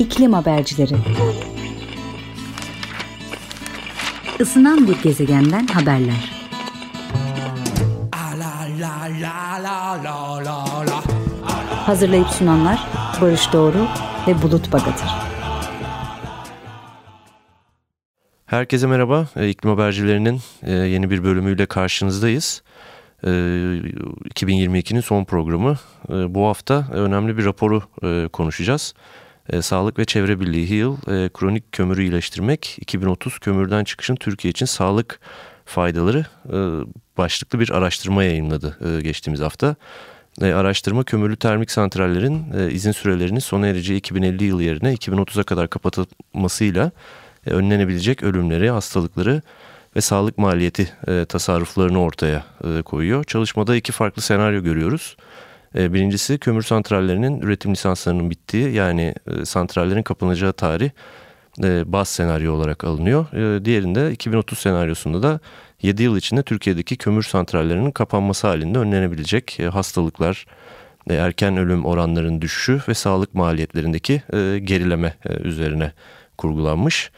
İklim Habercileri Isınan bir gezegenden haberler. Hazırlayıp sunanlar Barış Doğru ve Bulut Bagatır. Herkese merhaba. E, İklim Habercilerinin e, yeni bir bölümüyle karşınızdayız. 2022'nin e, son programı. Bu hafta önemli bir raporu konuşacağız. Sağlık ve Çevre Birliği HEAL, kronik kömürü iyileştirmek, 2030 kömürden çıkışın Türkiye için sağlık faydaları başlıklı bir araştırma yayınladı geçtiğimiz hafta. Araştırma kömürlü termik santrallerin izin sürelerinin sona ereceği 2050 yıl yerine 2030'a kadar kapatılmasıyla önlenebilecek ölümleri, hastalıkları ve sağlık maliyeti e, tasarruflarını ortaya e, koyuyor. Çalışmada iki farklı senaryo görüyoruz. E, birincisi kömür santrallerinin üretim lisanslarının bittiği yani e, santrallerin kapanacağı tarih e, baz senaryo olarak alınıyor. E, diğerinde 2030 senaryosunda da 7 yıl içinde Türkiye'deki kömür santrallerinin kapanması halinde önlenebilecek e, hastalıklar, erken ölüm oranlarının düşüşü ve sağlık maliyetlerindeki gerileme üzerine kurgulanmış.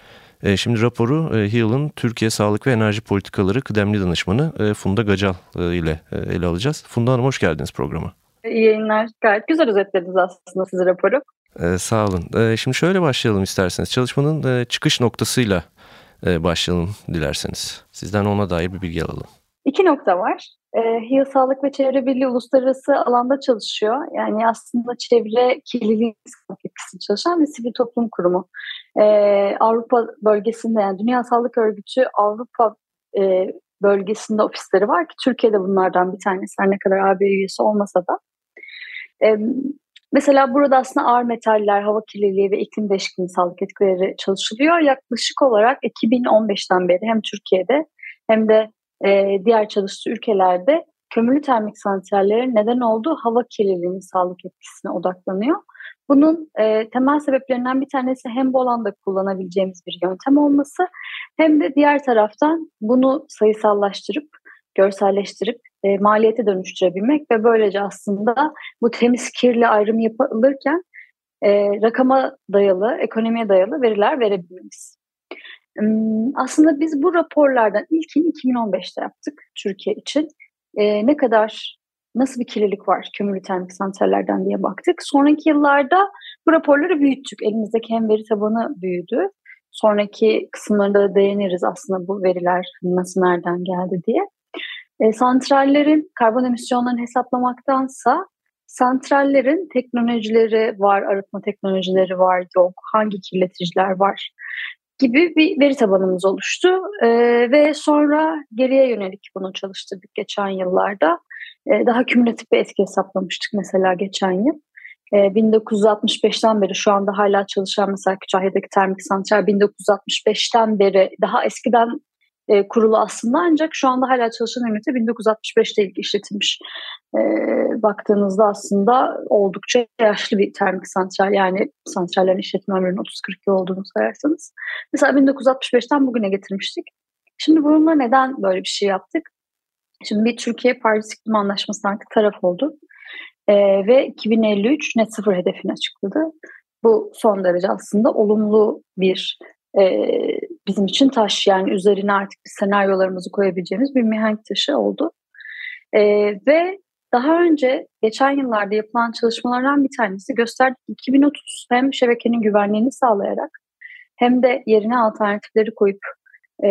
Şimdi raporu HEAL'ın Türkiye Sağlık ve Enerji Politikaları kıdemli danışmanı Funda Gacal ile ele alacağız. Funda Hanım hoş geldiniz programa. İyi yayınlar. Gayet güzel özetlediniz aslında siz raporu. Ee, sağ olun. Ee, şimdi şöyle başlayalım isterseniz. Çalışmanın e, çıkış noktasıyla e, başlayalım dilerseniz. Sizden ona dair bir bilgi alalım. İki nokta var. E, HİA Sağlık ve Çevre Birliği uluslararası alanda çalışıyor. Yani aslında çevre kirliliği etkisini çalışan bir sivil toplum kurumu. E, Avrupa bölgesinde yani Dünya Sağlık Örgütü Avrupa e, bölgesinde ofisleri var ki Türkiye'de bunlardan bir tanesi her ne kadar AB üyesi olmasa da. Mesela burada aslında ağır metaller, hava kirliliği ve iklim değişikliğinin sağlık etkileri çalışılıyor. Yaklaşık olarak 2015'ten beri hem Türkiye'de hem de e, diğer çalıştığı ülkelerde kömürlü termik santrallerin neden olduğu hava kirliliğinin sağlık etkisine odaklanıyor. Bunun e, temel sebeplerinden bir tanesi hem bu alanda kullanabileceğimiz bir yöntem olması hem de diğer taraftan bunu sayısallaştırıp, görselleştirip e, maliyete dönüştürebilmek ve böylece aslında bu temiz kirli ayrımı yapılırken e, rakama dayalı, ekonomiye dayalı veriler verebilmemiz. Aslında biz bu raporlardan ilkini 2015'te yaptık Türkiye için. E, ne kadar, nasıl bir kirlilik var kömürlü termik santrallerden diye baktık. Sonraki yıllarda bu raporları büyüttük. Elimizdeki hem veri tabanı büyüdü. Sonraki kısımlarında da değiniriz aslında bu veriler nasıl nereden geldi diye. E, santrallerin karbon emisyonlarını hesaplamaktansa santrallerin teknolojileri var, arıtma teknolojileri var, yok, hangi kirleticiler var gibi bir veri tabanımız oluştu e, ve sonra geriye yönelik bunu çalıştırdık geçen yıllarda. E, daha kümülatif bir etki hesaplamıştık mesela geçen yıl. E, 1965'ten beri şu anda hala çalışan mesela Kütahya'daki termik santral 1965'ten beri daha eskiden e, kurulu aslında ancak şu anda hala çalışan ünite 1965'te ilk işletilmiş. E, baktığınızda aslında oldukça yaşlı bir termik santral yani santrallerin işletim ömrünün 30-40 yıl olduğunu sayarsanız. Mesela 1965'ten bugüne getirmiştik. Şimdi bununla neden böyle bir şey yaptık? Şimdi bir Türkiye Paris İklim Anlaşması'na taraf oldu. E, ve 2053 net sıfır hedefini açıkladı. Bu son derece aslında olumlu bir e, bizim için taş yani üzerine artık bir senaryolarımızı koyabileceğimiz bir mihenk taşı oldu. E, ve daha önce geçen yıllarda yapılan çalışmalardan bir tanesi gösterdi 2030 hem şebekenin güvenliğini sağlayarak hem de yerine alternatifleri koyup e,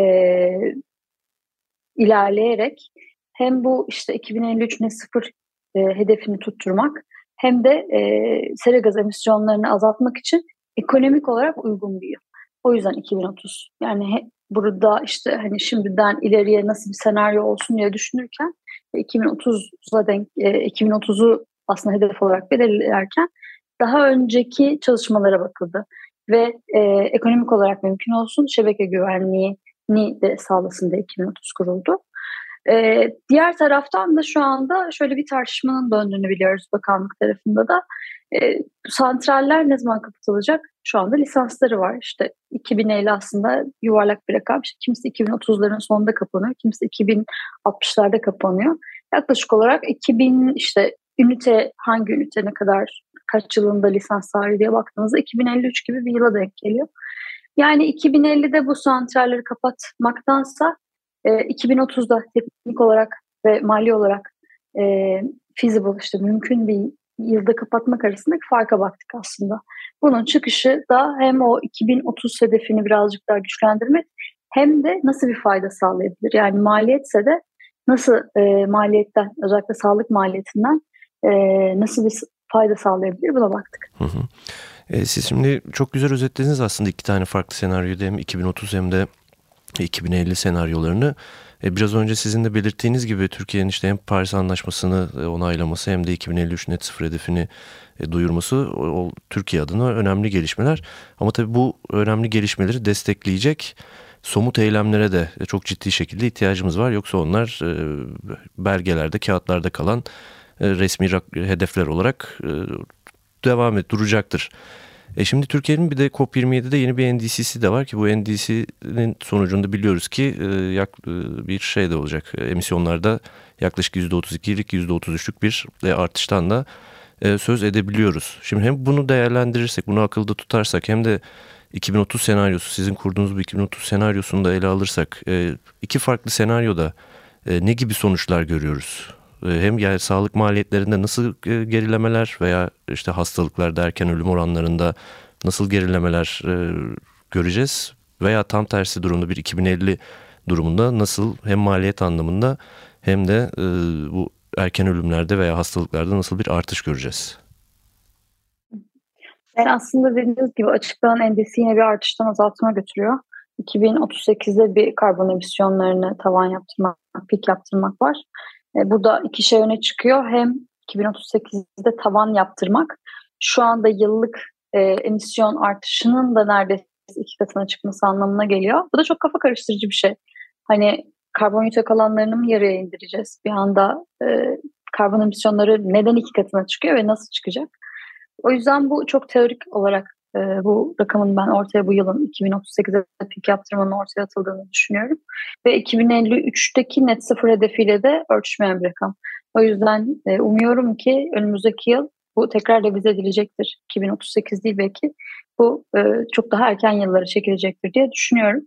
ilerleyerek hem bu işte 2053 net sıfır e, hedefini tutturmak hem de e, sera gaz emisyonlarını azaltmak için ekonomik olarak uygun bir yıl. O yüzden 2030. Yani he, burada işte hani şimdiden ileriye nasıl bir senaryo olsun diye düşünürken 2030'a denk e, 2030'u aslında hedef olarak belirlerken daha önceki çalışmalara bakıldı ve e, ekonomik olarak mümkün olsun şebeke güvenliğini de sağlasın diye 2030 kuruldu. E, diğer taraftan da şu anda şöyle bir tartışmanın döndüğünü biliyoruz bakanlık tarafında da. E, santraller ne zaman kapatılacak? Şu anda lisansları var. İşte 2050 aslında yuvarlak bir rakam. İşte kimisi 2030'ların sonunda kapanıyor, kimisi 2060'larda kapanıyor. Yaklaşık olarak 2000 işte ünite hangi ünite ne kadar kaç yılında lisans tarihi diye baktığınızda 2053 gibi bir yıla denk geliyor. Yani 2050'de bu santralleri kapatmaktansa e, 2030'da teknik olarak ve mali olarak e, feasible işte mümkün bir yılda kapatmak arasındaki farka baktık aslında. Bunun çıkışı da hem o 2030 hedefini birazcık daha güçlendirmek hem de nasıl bir fayda sağlayabilir? Yani maliyetse de nasıl e, maliyetten özellikle sağlık maliyetinden e, nasıl bir fayda sağlayabilir buna baktık. Hı hı. E, siz şimdi çok güzel özetlediniz aslında iki tane farklı senaryoda hem 2030 hem de 2050 senaryolarını. E, biraz önce sizin de belirttiğiniz gibi Türkiye'nin işte hem Paris Anlaşması'nı e, onaylaması hem de 2053 net sıfır hedefini e, duyurması o, Türkiye adına önemli gelişmeler. Ama tabii bu önemli gelişmeleri destekleyecek somut eylemlere de çok ciddi şekilde ihtiyacımız var. Yoksa onlar belgelerde, kağıtlarda kalan resmi hedefler olarak devam et, duracaktır. E şimdi Türkiye'nin bir de COP27'de yeni bir NDC'si de var ki bu NDC'nin sonucunda biliyoruz ki e, yak, e, bir şey de olacak. E, emisyonlarda yaklaşık %32'lik %33'lük bir e, artıştan da e, söz edebiliyoruz. Şimdi hem bunu değerlendirirsek, bunu akılda tutarsak hem de 2030 senaryosu, sizin kurduğunuz bu 2030 senaryosunu da ele alırsak e, iki farklı senaryoda e, ne gibi sonuçlar görüyoruz? E, hem yani sağlık maliyetlerinde nasıl e, gerilemeler veya işte hastalıklarda erken ölüm oranlarında nasıl gerilemeler e, göreceğiz veya tam tersi durumda bir 2050 durumunda nasıl hem maliyet anlamında hem de bu erken ölümlerde veya hastalıklarda nasıl bir artış göreceğiz? Yani aslında dediğiniz gibi açıklanan endisi yine bir artıştan azaltıma götürüyor. 2038'de bir karbon emisyonlarını tavan yaptırmak, pik yaptırmak var. E, burada iki şey öne çıkıyor. Hem 2038'de tavan yaptırmak, şu anda yıllık e, emisyon artışının da neredeyse iki katına çıkması anlamına geliyor. Bu da çok kafa karıştırıcı bir şey. Hani karbonhidrat alanlarını mı yarıya indireceğiz? Bir anda e, karbon emisyonları neden iki katına çıkıyor ve nasıl çıkacak? O yüzden bu çok teorik olarak e, bu rakamın ben ortaya bu yılın 2038'de pik yaptırmanın ortaya atıldığını düşünüyorum. Ve 2053'teki net sıfır hedefiyle de örtüşmeyen bir rakam. O yüzden e, umuyorum ki önümüzdeki yıl bu tekrar revize edilecektir. 2038 değil belki. Bu e, çok daha erken yıllara çekilecektir diye düşünüyorum.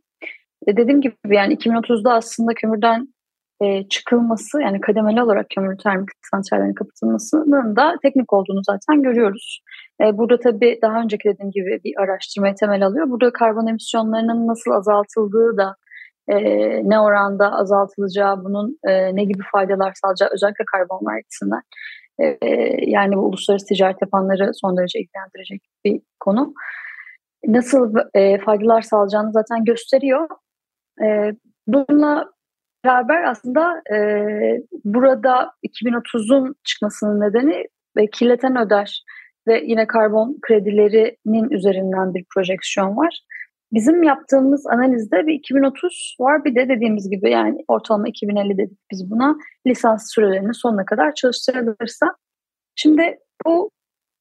E, dediğim gibi yani 2030'da aslında kömürden e, çıkılması yani kademeli olarak kömür termik santrallerin kapatılmasının da teknik olduğunu zaten görüyoruz. E, burada tabii daha önceki dediğim gibi bir araştırmaya temel alıyor. Burada karbon emisyonlarının nasıl azaltıldığı da e, ne oranda azaltılacağı, bunun e, ne gibi faydalar sağlayacağı özellikle karbon vergisinden. E, yani bu uluslararası ticaret yapanları son derece ilgilendirecek bir konu. Nasıl e, faydalar sağlayacağını zaten gösteriyor. E, bununla beraber aslında e, burada 2030'un çıkmasının nedeni ve kirleten öder ve yine karbon kredilerinin üzerinden bir projeksiyon var. Bizim yaptığımız analizde bir 2030 var bir de dediğimiz gibi yani ortalama 2050 dedik biz buna lisans sürelerini sonuna kadar çalıştırılırsa. Şimdi bu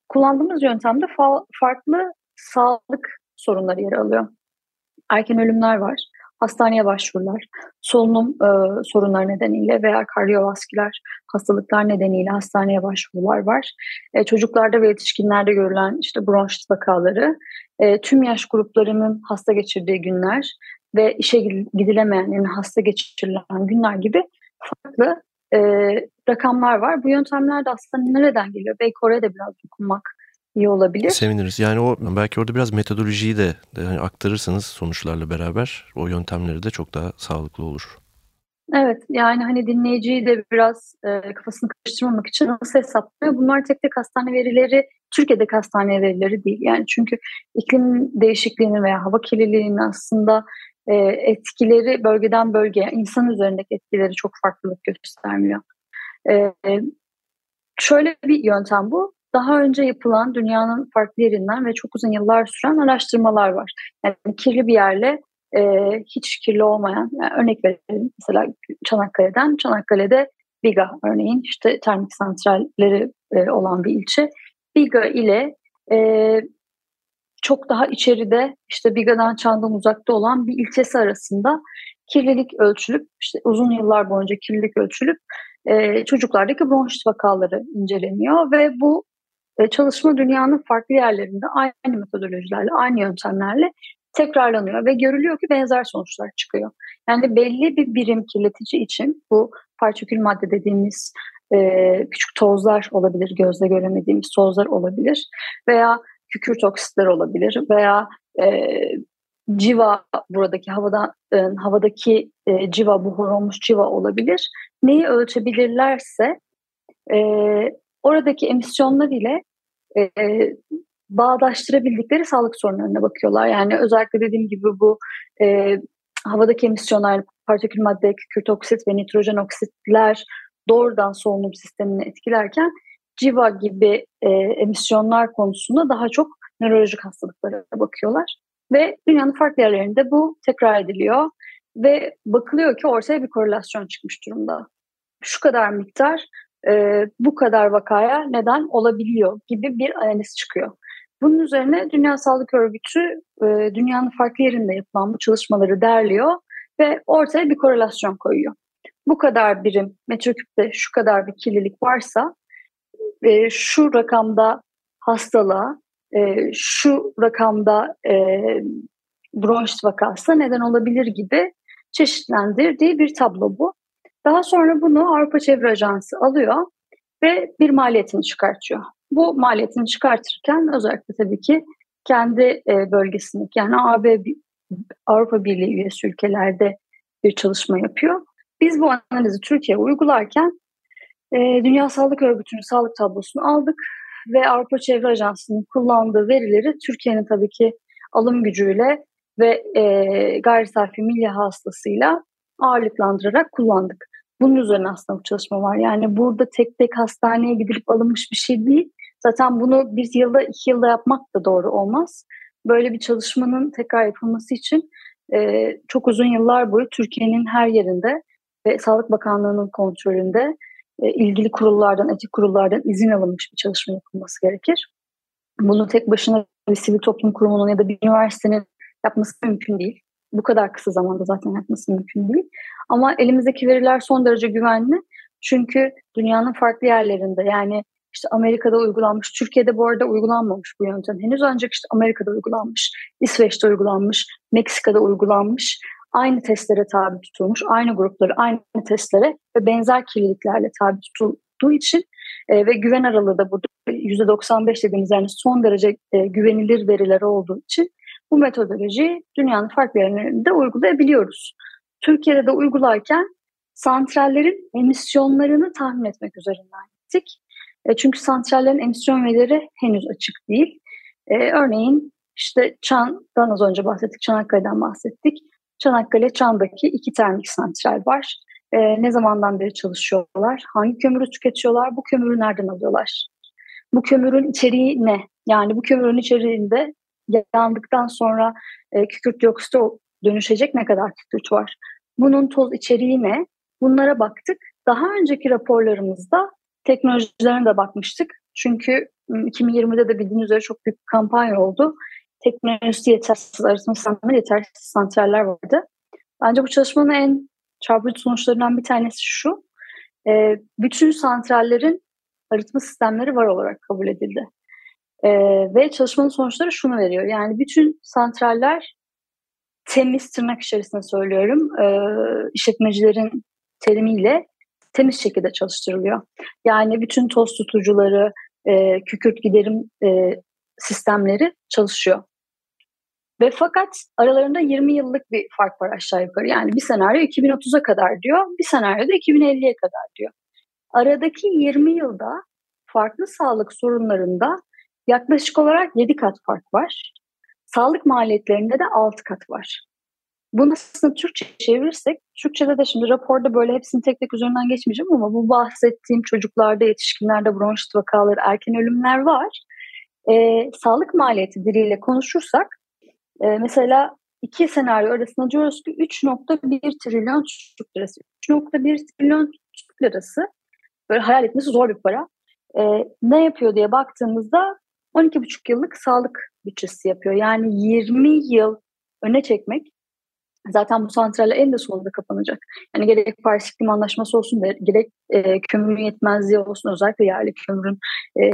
kullandığımız yöntemde fa- farklı sağlık sorunları yer alıyor. Erken ölümler var hastaneye başvurular, solunum e, sorunları nedeniyle veya kardiyovasküler hastalıklar nedeniyle hastaneye başvurular var. E, çocuklarda ve yetişkinlerde görülen işte bronşit vakaları, e, tüm yaş gruplarının hasta geçirdiği günler ve işe gidilemeyen hasta geçirilen günler gibi farklı e, rakamlar var. Bu yöntemler de aslında nereden geliyor? Belki oraya da biraz dokunmak iyi olabilir. Seviniriz. Yani o belki orada biraz metodolojiyi de yani aktarırsanız sonuçlarla beraber o yöntemleri de çok daha sağlıklı olur. Evet yani hani dinleyiciyi de biraz e, kafasını karıştırmamak için nasıl hesaplıyor? Bunlar tek tek hastane verileri Türkiye'deki hastane verileri değil. Yani çünkü iklim değişikliğinin veya hava kirliliğinin aslında e, etkileri bölgeden bölgeye, insan üzerindeki etkileri çok farklılık göstermiyor. E, şöyle bir yöntem bu daha önce yapılan dünyanın farklı yerinden ve çok uzun yıllar süren araştırmalar var. Yani kirli bir yerle e, hiç kirli olmayan, yani örnek verelim mesela Çanakkale'den, Çanakkale'de Biga örneğin işte termik santralleri e, olan bir ilçe. Biga ile e, çok daha içeride işte Biga'dan Çan'dan uzakta olan bir ilçesi arasında kirlilik ölçülüp işte uzun yıllar boyunca kirlilik ölçülüp e, çocuklardaki bronşit vakaları inceleniyor ve bu e, çalışma dünyanın farklı yerlerinde aynı metodolojilerle, aynı yöntemlerle tekrarlanıyor ve görülüyor ki benzer sonuçlar çıkıyor. Yani belli bir birim kirletici için bu partikül madde dediğimiz e, küçük tozlar olabilir, gözle göremediğimiz tozlar olabilir veya kükürt oksitler olabilir veya e, civa buradaki havada e, havadaki e, civa buhar olmuş civa olabilir. Neyi ölçebilirlerse e, oradaki emisyonlar ile e, bağdaştırabildikleri sağlık sorunlarına bakıyorlar. Yani özellikle dediğim gibi bu e, havadaki emisyonlar, partikül madde, kükürt oksit ve nitrojen oksitler doğrudan solunum sistemini etkilerken civa gibi e, emisyonlar konusunda daha çok nörolojik hastalıklara bakıyorlar. Ve dünyanın farklı yerlerinde bu tekrar ediliyor ve bakılıyor ki ortaya bir korelasyon çıkmış durumda. Şu kadar miktar e, bu kadar vakaya neden olabiliyor gibi bir analiz çıkıyor. Bunun üzerine Dünya Sağlık Örgütü e, dünyanın farklı yerinde yapılan bu çalışmaları derliyor ve ortaya bir korelasyon koyuyor. Bu kadar birim metreküpte şu kadar bir kirlilik varsa e, şu rakamda hastalığa, e, şu rakamda e, bronşit vakası neden olabilir gibi çeşitlendirdiği bir tablo bu. Daha sonra bunu Avrupa Çevre Ajansı alıyor ve bir maliyetini çıkartıyor. Bu maliyetini çıkartırken özellikle tabii ki kendi e, bölgesindeki yani AB Avrupa Birliği üyesi ülkelerde bir çalışma yapıyor. Biz bu analizi Türkiye uygularken e, Dünya Sağlık Örgütü'nün sağlık tablosunu aldık ve Avrupa Çevre Ajansı'nın kullandığı verileri Türkiye'nin tabii ki alım gücüyle ve e, gayri safi milli hastasıyla ağırlıklandırarak kullandık. Bunun üzerine aslında bu çalışma var. Yani burada tek tek hastaneye gidilip alınmış bir şey değil. Zaten bunu bir yılda iki yılda yapmak da doğru olmaz. Böyle bir çalışmanın tekrar yapılması için e, çok uzun yıllar boyu Türkiye'nin her yerinde ve Sağlık Bakanlığı'nın kontrolünde e, ilgili kurullardan, etik kurullardan izin alınmış bir çalışma yapılması gerekir. Bunu tek başına bir sivil toplum kurumunun ya da bir üniversitenin yapması mümkün değil. Bu kadar kısa zamanda zaten yapması mümkün değil. Ama elimizdeki veriler son derece güvenli. Çünkü dünyanın farklı yerlerinde yani işte Amerika'da uygulanmış, Türkiye'de bu arada uygulanmamış bu yöntem. Henüz ancak işte Amerika'da uygulanmış, İsveç'te uygulanmış, Meksika'da uygulanmış. Aynı testlere tabi tutulmuş, aynı grupları aynı testlere ve benzer kirliliklerle tabi tutulduğu için e, ve güven aralığı da burada %95 dediğimiz yani son derece e, güvenilir veriler olduğu için bu metodoloji dünyanın farklı yerlerinde uygulayabiliyoruz. Türkiye'de de uygularken santrallerin emisyonlarını tahmin etmek üzerinden gittik. E, çünkü santrallerin emisyon verileri henüz açık değil. E, örneğin işte Çan'dan az önce bahsettik, Çanakkale'den bahsettik. Çanakkale Çan'daki iki termik santral var. E, ne zamandan beri çalışıyorlar? Hangi kömürü tüketiyorlar? Bu kömürü nereden alıyorlar? Bu kömürün içeriği ne? Yani bu kömürün içeriğinde yandıktan sonra e, kükürt dioksite dönüşecek ne kadar kükürt var? Bunun toz içeriği ne? Bunlara baktık. Daha önceki raporlarımızda teknolojilerine de bakmıştık. Çünkü 2020'de de bildiğiniz üzere çok büyük bir kampanya oldu. Teknolojisi yetersiz, arıtma sistemleri yetersiz santraller vardı. Bence bu çalışmanın en çarpıcı sonuçlarından bir tanesi şu. E, bütün santrallerin arıtma sistemleri var olarak kabul edildi. E, ve çalışmanın sonuçları şunu veriyor. Yani bütün santraller temiz tırnak içerisinde söylüyorum. E, işletmecilerin terimiyle temiz şekilde çalıştırılıyor. Yani bütün toz tutucuları, e, kükürt giderim e, sistemleri çalışıyor. Ve fakat aralarında 20 yıllık bir fark var aşağı yukarı. Yani bir senaryo 2030'a kadar diyor, bir senaryo da 2050'ye kadar diyor. Aradaki 20 yılda farklı sağlık sorunlarında yaklaşık olarak 7 kat fark var. Sağlık maliyetlerinde de 6 kat var. Bunu aslında Türkçe çevirirsek, Türkçe'de de şimdi raporda böyle hepsini tek tek üzerinden geçmeyeceğim ama bu bahsettiğim çocuklarda, yetişkinlerde bronşit vakaları, erken ölümler var. Ee, sağlık maliyeti diliyle konuşursak, e, mesela iki senaryo arasında diyoruz ki 3.1 trilyon Türk lirası. 3.1 trilyon Türk lirası böyle hayal etmesi zor bir para. Ee, ne yapıyor diye baktığımızda 12,5 yıllık sağlık bütçesi yapıyor. Yani 20 yıl öne çekmek Zaten bu santraller en de sonunda kapanacak. Yani gerek Paris İklim Anlaşması olsun da gerek e, kömürün yetmezliği olsun özellikle yerli kömürün e,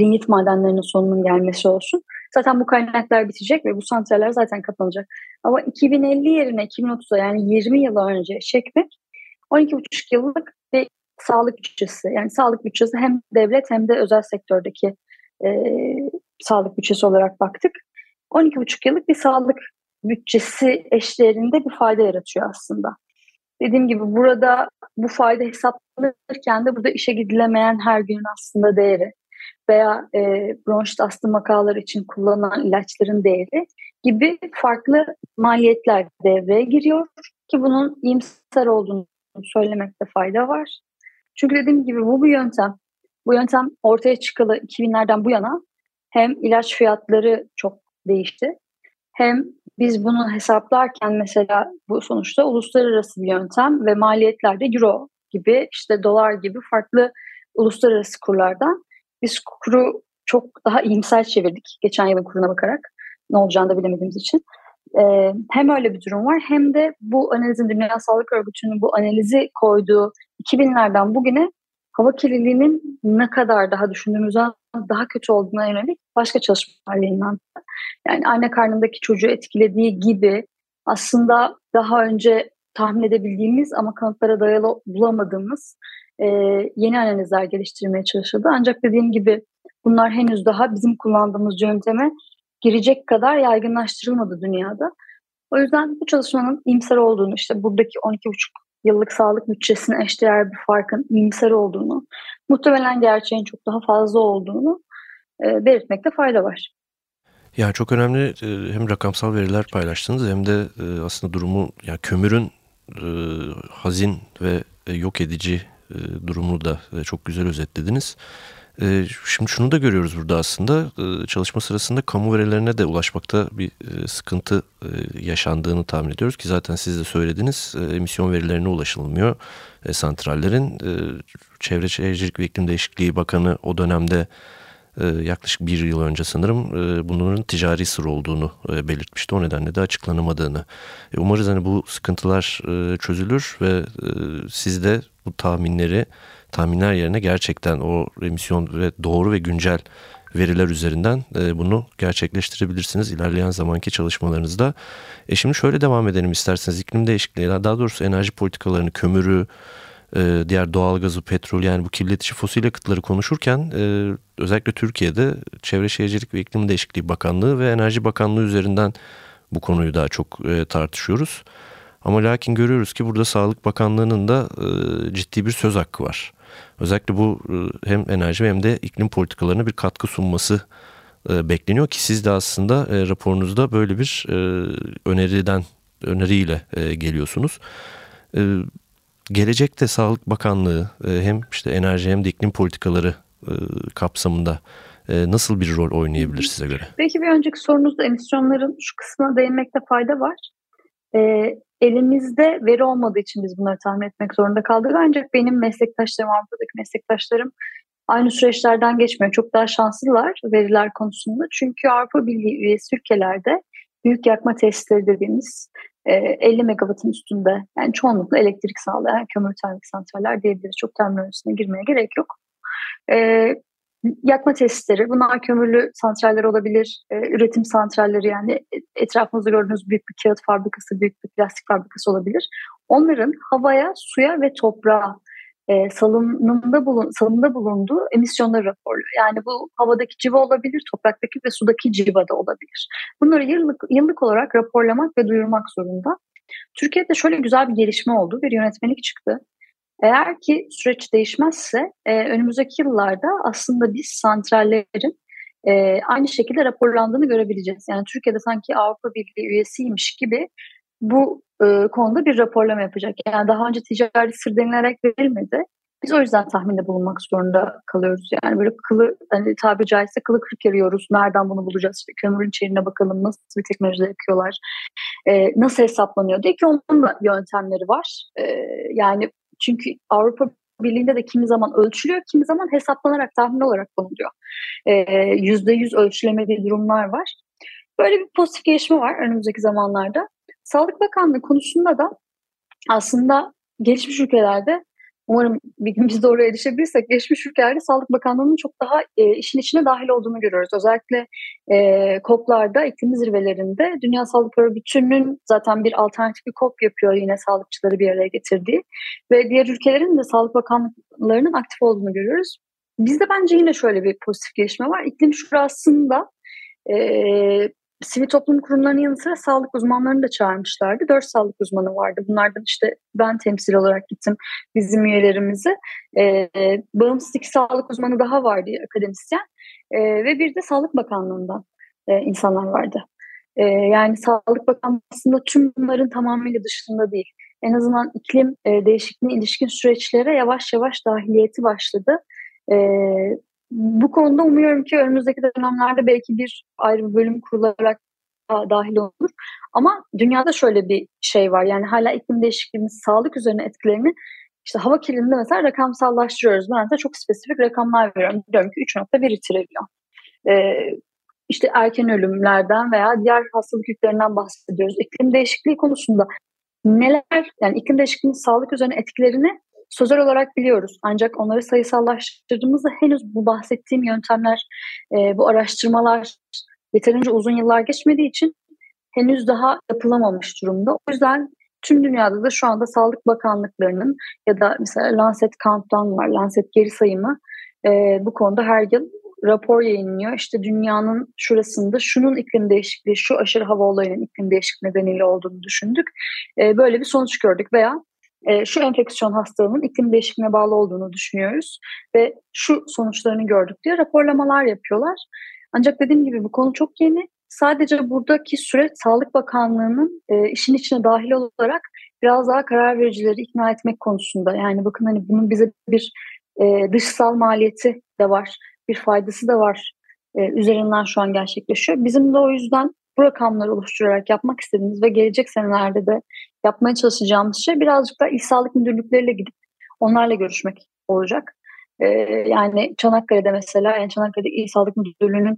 lignit madenlerinin sonunun gelmesi olsun. Zaten bu kaynaklar bitecek ve bu santraller zaten kapanacak. Ama 2050 yerine 2030'a yani 20 yıl önce çekmek 12,5 yıllık bir sağlık bütçesi. Yani sağlık bütçesi hem devlet hem de özel sektördeki e, sağlık bütçesi olarak baktık. 12,5 yıllık bir sağlık bütçesi eşlerinde bir fayda yaratıyor aslında. Dediğim gibi burada bu fayda hesaplanırken de burada işe gidilemeyen her günün aslında değeri veya e, bronşit astım vakaları için kullanılan ilaçların değeri gibi farklı maliyetler devreye giriyor ki bunun iyimser olduğunu söylemekte fayda var. Çünkü dediğim gibi bu bir yöntem. Bu yöntem ortaya çıkalı 2000'lerden bu yana hem ilaç fiyatları çok değişti hem biz bunu hesaplarken mesela bu sonuçta uluslararası bir yöntem ve maliyetlerde euro gibi işte dolar gibi farklı uluslararası kurlardan biz kuru çok daha iyimser çevirdik geçen yılın kuruna bakarak ne olacağını da bilemediğimiz için. Ee, hem öyle bir durum var hem de bu analizin Dünya Sağlık Örgütü'nün bu analizi koyduğu 2000'lerden bugüne hava kirliliğinin ne kadar daha düşündüğümüzden daha kötü olduğuna yönelik başka çalışmalar yayınlandı. Yani anne karnındaki çocuğu etkilediği gibi aslında daha önce tahmin edebildiğimiz ama kanıtlara dayalı bulamadığımız e, yeni analizler geliştirmeye çalışıldı. Ancak dediğim gibi bunlar henüz daha bizim kullandığımız yönteme girecek kadar yaygınlaştırılmadı dünyada. O yüzden bu çalışmanın imsar olduğunu, işte buradaki 12,5 yıllık sağlık bütçesine eşdeğer bir farkın iyimser olduğunu, muhtemelen gerçeğin çok daha fazla olduğunu e, belirtmekte fayda var. Ya çok önemli e, hem rakamsal veriler paylaştınız hem de e, aslında durumu ya kömürün e, hazin ve yok edici durumunu da çok güzel özetlediniz. Ee, şimdi şunu da görüyoruz burada aslında ee, çalışma sırasında kamu verilerine de ulaşmakta bir e, sıkıntı e, yaşandığını tahmin ediyoruz ki zaten siz de söylediniz e, emisyon verilerine ulaşılmıyor santrallerin. Çevre Şehircilik ve İklim Değişikliği Bakanı o dönemde yaklaşık bir yıl önce sanırım bunların ticari sır olduğunu belirtmişti. O nedenle de açıklanamadığını. Umarız hani bu sıkıntılar çözülür ve siz de bu tahminleri tahminler yerine gerçekten o emisyon ve doğru ve güncel veriler üzerinden e, bunu gerçekleştirebilirsiniz ilerleyen zamanki çalışmalarınızda. E şimdi şöyle devam edelim isterseniz iklim değişikliği daha doğrusu enerji politikalarını kömürü e, diğer doğalgazı petrol yani bu kirletici fosil yakıtları konuşurken e, özellikle Türkiye'de Çevre Şehircilik ve İklim Değişikliği Bakanlığı ve Enerji Bakanlığı üzerinden bu konuyu daha çok tartışıyoruz. Ama lakin görüyoruz ki burada Sağlık Bakanlığı'nın da ciddi bir söz hakkı var. Özellikle bu e, hem enerji hem de iklim politikalarına bir katkı sunması e, bekleniyor ki siz de aslında e, raporunuzda böyle bir öneriden öneriyle geliyorsunuz. Gelecekte Sağlık Bakanlığı hem işte enerji hem de iklim politikaları kapsamında nasıl bir rol oynayabilir size göre? Belki bir önceki sorunuzda emisyonların şu kısmına değinmekte fayda var elimizde veri olmadığı için biz bunları tahmin etmek zorunda kaldık. Ancak benim meslektaşlarım, Avrupa'daki meslektaşlarım aynı süreçlerden geçmiyor. Çok daha şanslılar veriler konusunda. Çünkü Avrupa Birliği üyesi ülkelerde büyük yakma tesisleri dediğimiz 50 e, megawattın üstünde yani çoğunlukla elektrik sağlayan kömür termik santraller diyebiliriz. Çok terminolojisine girmeye gerek yok. E, yakma tesisleri, bunlar kömürlü santraller olabilir, e, üretim santralleri yani etrafımızda gördüğünüz büyük bir kağıt fabrikası, büyük bir plastik fabrikası olabilir. Onların havaya, suya ve toprağa e, salınımda, bulun, salınımda bulunduğu emisyonları raporluyor. Yani bu havadaki civa olabilir, topraktaki ve sudaki civa da olabilir. Bunları yıllık, yıllık olarak raporlamak ve duyurmak zorunda. Türkiye'de şöyle güzel bir gelişme oldu. Bir yönetmelik çıktı. Eğer ki süreç değişmezse e, önümüzdeki yıllarda aslında biz santrallerin e, aynı şekilde raporlandığını görebileceğiz. Yani Türkiye'de sanki Avrupa Birliği üyesiymiş gibi bu e, konuda bir raporlama yapacak. Yani daha önce ticari sır denilerek verilmedi. Biz o yüzden tahminde bulunmak zorunda kalıyoruz. Yani böyle kılı, hani tabiri caizse kılı kırık yarıyoruz. Nereden bunu bulacağız? İşte kömürün içeriğine bakalım. Nasıl bir teknolojide yakıyorlar? E, nasıl hesaplanıyor diye ki onun da yöntemleri var. E, yani çünkü Avrupa Birliği'nde de kimi zaman ölçülüyor, kimi zaman hesaplanarak, tahmin olarak konuluyor. Ee, yüzde yüz ölçülemediği durumlar var. Böyle bir pozitif gelişme var önümüzdeki zamanlarda. Sağlık Bakanlığı konusunda da aslında gelişmiş ülkelerde umarım bir gün biz de oraya erişebilirsek geçmiş ülkelerde Sağlık Bakanlığı'nın çok daha e, işin içine dahil olduğunu görüyoruz. Özellikle e, COP'larda, iklim zirvelerinde Dünya Sağlık Örgütü'nün zaten bir alternatif bir COP yapıyor yine sağlıkçıları bir araya getirdiği ve diğer ülkelerin de Sağlık Bakanlıklarının aktif olduğunu görüyoruz. Bizde bence yine şöyle bir pozitif gelişme var. İklim Şurası'nda e, sivil toplum kurumlarının yanı sıra sağlık uzmanlarını da çağırmışlardı. Dört sağlık uzmanı vardı. Bunlardan işte ben temsil olarak gittim bizim üyelerimizi. E, bağımsız iki sağlık uzmanı daha vardı akademisyen. E, ve bir de Sağlık Bakanlığı'ndan e, insanlar vardı. E, yani Sağlık Bakanlığı aslında tüm bunların tamamıyla dışında değil. En azından iklim e, değişikliğine ilişkin süreçlere yavaş yavaş dahiliyeti başladı. E, bu konuda umuyorum ki önümüzdeki dönemlerde belki bir ayrı bir bölüm kurularak dahil olur. Ama dünyada şöyle bir şey var. Yani hala iklim değişikliğinin sağlık üzerine etkilerini işte hava kirliliğinde mesela rakamsallaştırıyoruz. Ben de çok spesifik rakamlar veriyorum. Diyorum ki 3.1 trilyon. Ee, işte erken ölümlerden veya diğer hastalık yüklerinden bahsediyoruz. İklim değişikliği konusunda neler yani iklim değişikliğinin sağlık üzerine etkilerini sözel olarak biliyoruz. Ancak onları sayısallaştırdığımızda henüz bu bahsettiğim yöntemler, e, bu araştırmalar yeterince uzun yıllar geçmediği için henüz daha yapılamamış durumda. O yüzden tüm dünyada da şu anda Sağlık Bakanlıklarının ya da mesela Lancet Countdown var, Lancet geri sayımı e, bu konuda her yıl rapor yayınlıyor. İşte dünyanın şurasında şunun iklim değişikliği, şu aşırı hava olayının iklim değişikliği nedeniyle olduğunu düşündük. E, böyle bir sonuç gördük veya e, şu enfeksiyon hastalığının iklim değişikliğine bağlı olduğunu düşünüyoruz ve şu sonuçlarını gördük diye raporlamalar yapıyorlar. Ancak dediğim gibi bu konu çok yeni. Sadece buradaki süreç Sağlık Bakanlığı'nın e, işin içine dahil olarak biraz daha karar vericileri ikna etmek konusunda. Yani bakın hani bunun bize bir e, dışsal maliyeti de var, bir faydası da var e, üzerinden şu an gerçekleşiyor. Bizim de o yüzden bu rakamları oluşturarak yapmak istediğimiz ve gelecek senelerde de yapmaya çalışacağımız şey birazcık da İl Sağlık Müdürlükleriyle gidip onlarla görüşmek olacak. Ee, yani Çanakkale'de mesela, yani Çanakkale'de İl Sağlık Müdürlüğü'nün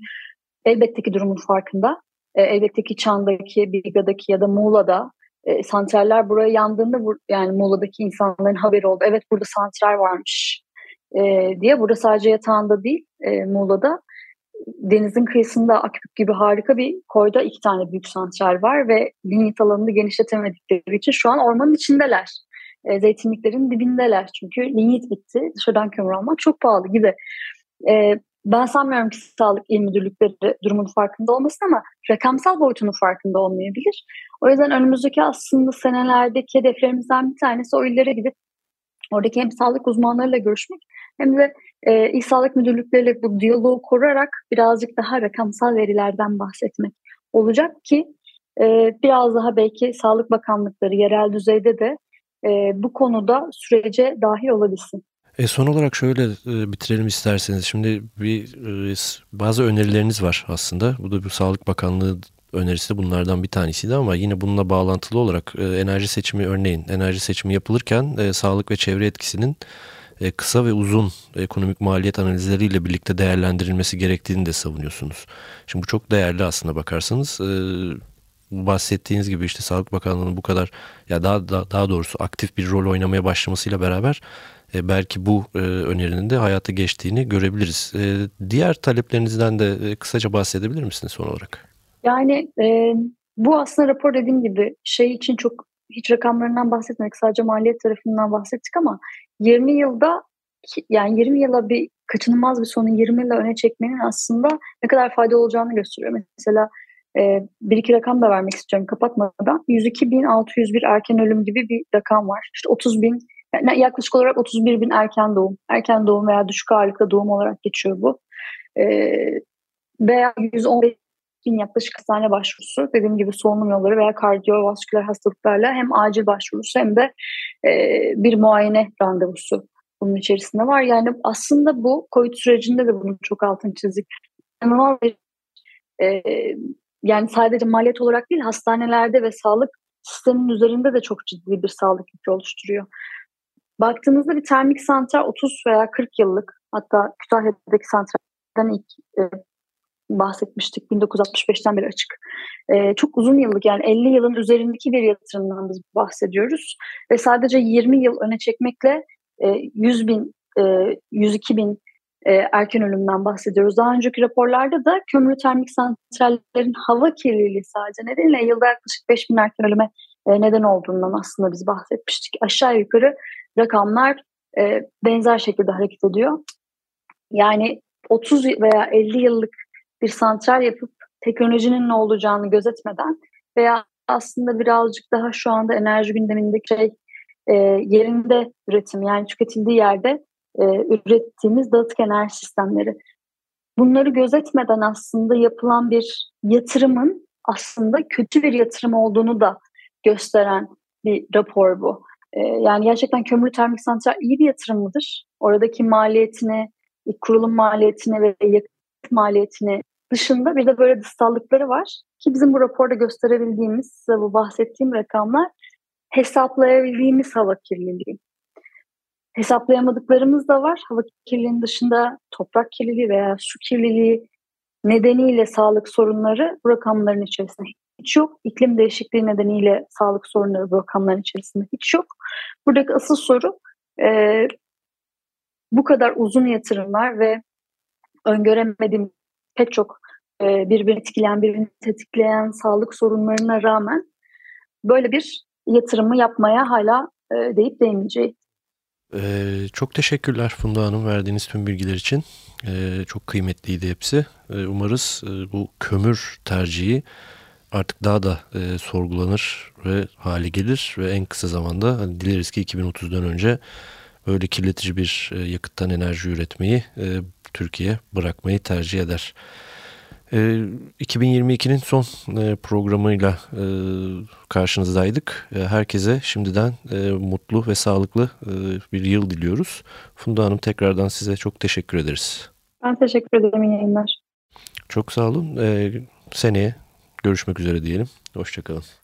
elbette ki durumun farkında. E, elbette ki Çan'daki, Biga'daki ya da Muğla'da e, santraller buraya yandığında yani Muğla'daki insanların haberi oldu. Evet burada santral varmış e, diye. Burada sadece yatağında değil e, Muğla'da denizin kıyısında Akbük gibi harika bir koyda iki tane büyük santral var ve linyit alanını genişletemedikleri için şu an ormanın içindeler. E, zeytinliklerin dibindeler çünkü linyit bitti. Dışarıdan kömür almak çok pahalı gibi. E, ben sanmıyorum ki sağlık il müdürlükleri durumun farkında olmasın ama rakamsal boyutunun farkında olmayabilir. O yüzden önümüzdeki aslında senelerdeki hedeflerimizden bir tanesi o illere gidip oradaki hem sağlık uzmanlarıyla görüşmek hem de e, İl Sağlık Müdürlükleriyle bu diyaloğu kurarak birazcık daha rakamsal verilerden bahsetmek olacak ki e, biraz daha belki Sağlık Bakanlıkları yerel düzeyde de e, bu konuda sürece dahil olabilsin. E son olarak şöyle e, bitirelim isterseniz. Şimdi bir e, bazı önerileriniz var aslında. Bu da bir Sağlık Bakanlığı önerisi de bunlardan bir tanesiydi ama yine bununla bağlantılı olarak e, enerji seçimi örneğin enerji seçimi yapılırken e, sağlık ve çevre etkisinin e, kısa ve uzun ekonomik maliyet analizleriyle birlikte değerlendirilmesi gerektiğini de savunuyorsunuz. Şimdi bu çok değerli aslında bakarsanız. E, bahsettiğiniz gibi işte Sağlık Bakanlığı'nın bu kadar ya daha daha doğrusu aktif bir rol oynamaya başlamasıyla beraber e, belki bu önerinin de hayata geçtiğini görebiliriz. diğer taleplerinizden de kısaca bahsedebilir misiniz son olarak? Yani e, bu aslında rapor dediğim gibi şey için çok hiç rakamlarından bahsetmedik sadece maliyet tarafından bahsettik ama 20 yılda yani 20 yıla bir kaçınılmaz bir sonu 20 yıla öne çekmenin aslında ne kadar fayda olacağını gösteriyor. Mesela e, bir iki rakam da vermek istiyorum kapatmadan. 102.601 erken ölüm gibi bir rakam var. İşte 30 bin yani yaklaşık olarak 31 bin erken doğum. Erken doğum veya düşük ağırlıkta doğum olarak geçiyor bu. E, veya 115 bin yaklaşık hastane başvurusu dediğim gibi solunum yolları veya kardiyovasküler hastalıklarla hem acil başvurusu hem de e, bir muayene randevusu bunun içerisinde var. Yani aslında bu COVID sürecinde de bunun çok altını çizdik. E, yani sadece maliyet olarak değil hastanelerde ve sağlık sisteminin üzerinde de çok ciddi bir sağlık yükü oluşturuyor. Baktığınızda bir termik santral 30 veya 40 yıllık hatta Kütahya'daki santralden ilk e, bahsetmiştik 1965'ten beri açık. E, çok uzun yıllık yani 50 yılın üzerindeki bir yatırımdan biz bahsediyoruz. Ve sadece 20 yıl öne çekmekle e, 100 bin, e, 102 bin e, erken ölümden bahsediyoruz. Daha önceki raporlarda da kömürlü termik santrallerin hava kirliliği sadece nedeniyle yılda yaklaşık 5 bin erken ölüme e, neden olduğundan aslında biz bahsetmiştik. Aşağı yukarı rakamlar e, benzer şekilde hareket ediyor. Yani 30 veya 50 yıllık bir santral yapıp teknolojinin ne olacağını gözetmeden veya aslında birazcık daha şu anda enerji gündemindeki şey e, yerinde üretim yani tüketildiği yerde e, ürettiğimiz dağıtık enerji sistemleri. Bunları gözetmeden aslında yapılan bir yatırımın aslında kötü bir yatırım olduğunu da gösteren bir rapor bu. E, yani gerçekten kömürlü termik santral iyi bir yatırım mıdır? Oradaki maliyetini, kurulum maliyetini ve yakıt maliyetini dışında bir de böyle dışsallıkları var. Ki bizim bu raporda gösterebildiğimiz, bu bahsettiğim rakamlar hesaplayabildiğimiz hava kirliliği. Hesaplayamadıklarımız da var. Hava kirliliğinin dışında toprak kirliliği veya su kirliliği nedeniyle sağlık sorunları bu rakamların içerisinde hiç yok. İklim değişikliği nedeniyle sağlık sorunları bu rakamların içerisinde hiç yok. Buradaki asıl soru e, bu kadar uzun yatırımlar ve öngöremediğim pek çok e, birbirini etkileyen, birbirini tetikleyen sağlık sorunlarına rağmen böyle bir yatırımı yapmaya hala e, deyip değmeyeceği. Ee, çok teşekkürler Funda Hanım verdiğiniz tüm bilgiler için. Ee, çok kıymetliydi hepsi. Ee, umarız e, bu kömür tercihi artık daha da e, sorgulanır ve hale gelir ve en kısa zamanda hani dileriz ki 2030'dan önce böyle kirletici bir e, yakıttan enerji üretmeyi e, Türkiye bırakmayı tercih eder. 2022'nin ee, son e, programıyla e, karşınızdaydık. E, herkese şimdiden mutlu ve sağlıklı bir yıl diliyoruz. Funda Hanım tekrardan size çok teşekkür ederiz. Ben teşekkür ederim. İyi yayınlar. Çok sağ olun. Seneye görüşmek üzere diyelim. Hoşçakalın.